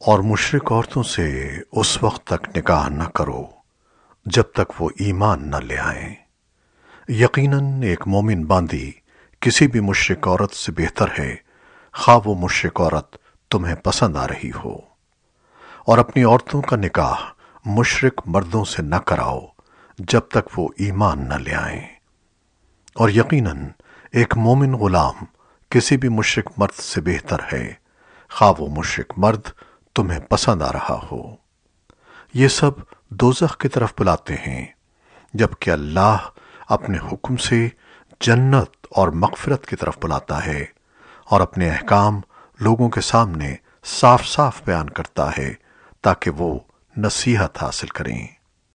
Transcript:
اور مشرق عورتوں سے اس وقت تک نکاح نہ کرو، جب تک وہ ایمان نہ لے آئیں۔ یقیناً ایک مومن باندی کسی بھی مشرق عورت سے بہتر ہے، خواہ وہ مشرق عورت تمہیں پسند آ رہی ہو۔ اور اپنی عورتوں کا نکاح مشرق مردوں سے نہ کراؤ، جب تک وہ ایمان نہ لے آئیں۔ اور یقیناً ایک مومن غلام کسی بھی مشرق مرد سے بہتر ہے، خواہ وہ مشرق مرد تمہیں پسند آ رہا ہو۔ یہ سب دوزخ کی طرف بلاتے ہیں، جبکہ اللہ اپنے حکم سے جنت اور مغفرت کی طرف بلاتا ہے اور اپنے احکام لوگوں کے سامنے صاف صاف بیان کرتا ہے تاکہ وہ نصیحت حاصل کریں۔